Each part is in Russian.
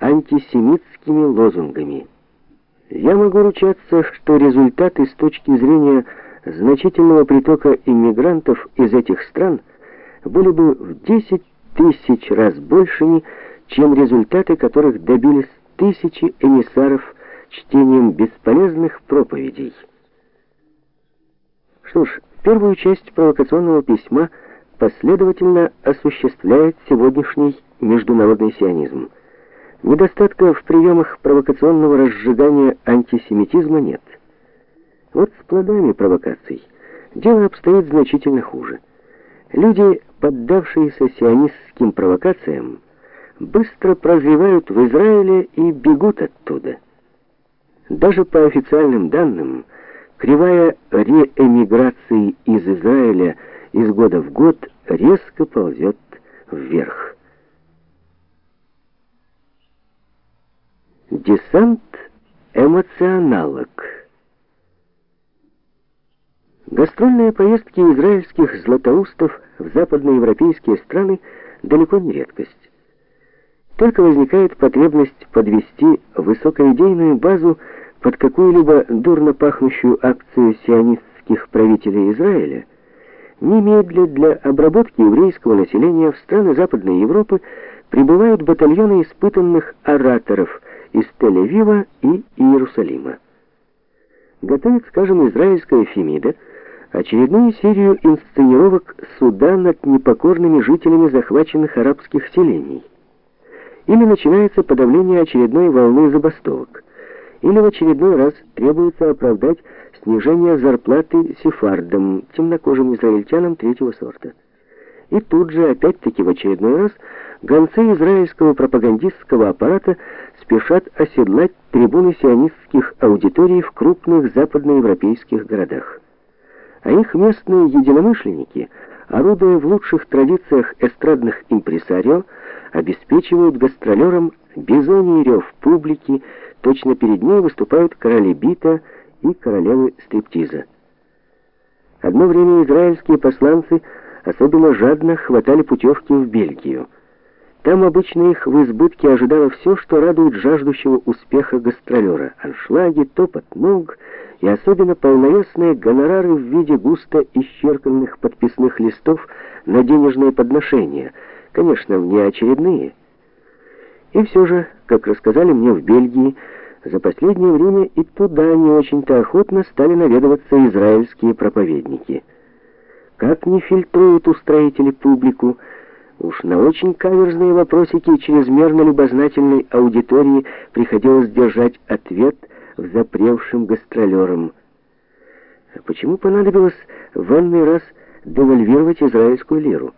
антисемитскими лозунгами. Я могу ручаться, что результаты с точки зрения значительного притока иммигрантов из этих стран были бы в 10 тысяч раз большими, чем результаты, которых добились тысячи эмиссаров чтением бесполезных проповедей. Что ж, первую часть провокационного письма последовательно осуществляет сегодняшний международный сионизм. Недостатка в приемах провокационного разжигания антисемитизма нет. Вот с плодами провокаций дело обстоит значительно хуже. Люди, поддавшиеся сионистским провокациям, быстро прозревают в Израиле и бегут оттуда. Даже по официальным данным, кривая реэмиграции из Израиля из года в год резко ползет вверх. Десант эмоционалок. Гастрольные поездки израильских златоустов в западноевропейские страны далеко не редкость. Только возникает потребность подвести высокоидейную базу под какую-либо дурно пахнущую акцию сионистских правителей Израиля, немедля для обработки еврейского населения в страны Западной Европы прибывают батальоны испытанных ораторов – из Тель-Авива и Иерусалима. Готовит, скажем, израильская Фемида очередную серию инсценировок суда над непокорными жителями захваченных арабских селений. Или начинается подавление очередной волны забастовок. Или в очередной раз требуется оправдать снижение зарплаты сефардам, темнокожим израильтянам третьего сорта. И тут же, опять-таки в очередной раз, гонцы израильского пропагандистского аппарата спешат оседлать трибуны сионистских аудиторий в крупных западноевропейских городах. А их местные единомышленники, орудуя в лучших традициях эстрадных импресарио, обеспечивают гастролерам бизоний рев публики, точно перед ней выступают короли бита и королевы стриптиза. Одно время израильские посланцы особенно жадно хватали путевки в Бельгию. Там обычно их в избытке ожидало все, что радует жаждущего успеха гастролера. Аншлаги, топот ног и особенно полновесные гонорары в виде густо исчерканных подписных листов на денежные подношения. Конечно, внеочередные. И все же, как рассказали мне в Бельгии, за последнее время и туда не очень-то охотно стали наведываться израильские проповедники. Как не фильтруют устроители публику, Уж на очень каверзные вопросики чрезмерно любознательной аудитории приходилось держать ответ в запревшим гастролерам. А почему понадобилось в энный раз девальвировать израильскую лиру?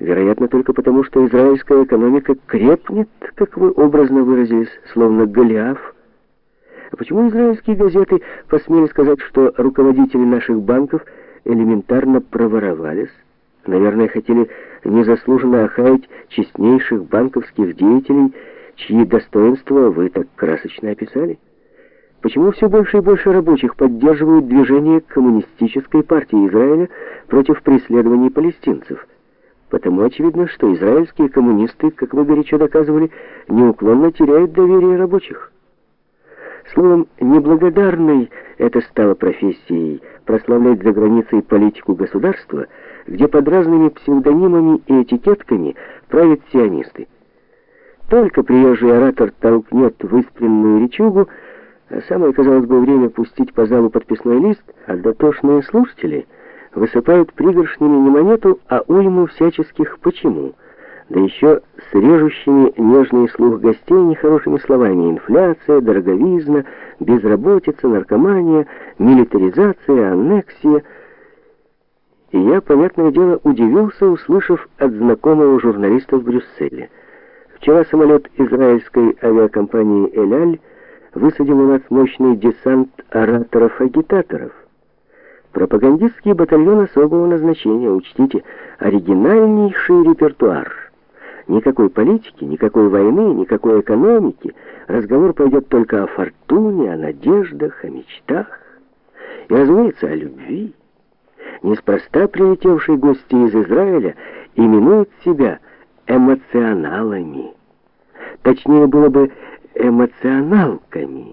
Вероятно, только потому, что израильская экономика крепнет, как вы образно выразились, словно Голиаф. А почему израильские газеты посмели сказать, что руководители наших банков элементарно проворовались? Наверное, хотели незаслуженно охаять честнейших банковских деятелей, чьи достоинства вы так красочно описали? Почему все больше и больше рабочих поддерживают движение коммунистической партии Израиля против преследований палестинцев? Потому очевидно, что израильские коммунисты, как вы горячо доказывали, неуклонно теряют доверие рабочих. Словом, неблагодарной это стало профессией прославлять за границей политику государства, где под разными псевдонимами и этикетками правят сионисты. Только приезжий оратор толкнет выспренную речугу, а самое, казалось бы, время пустить по залу подписной лист, а дотошные слушатели высыпают пригоршнями не монету, а уйму всяческих «почему», да еще с режущими нежный слух гостей нехорошими словами «инфляция», «дороговизна», «безработица», «наркомания», «милитаризация», «аннексия». И я, понятное дело, удивился, услышав от знакомого журналиста в Брюсселе. Вчера самолет израильской авиакомпании «Эляль» высадил у нас мощный десант ораторов-агитаторов. Пропагандистский батальон особого назначения, учтите, оригинальнейший репертуар – Никакой политики, никакой войны, никакой экономики. Разговор пойдет только о фортуне, о надеждах, о мечтах. И, разумеется, о любви. Неспроста прилетевшие гости из Израиля именуют себя эмоционалами. точнее было бы эмоционалками.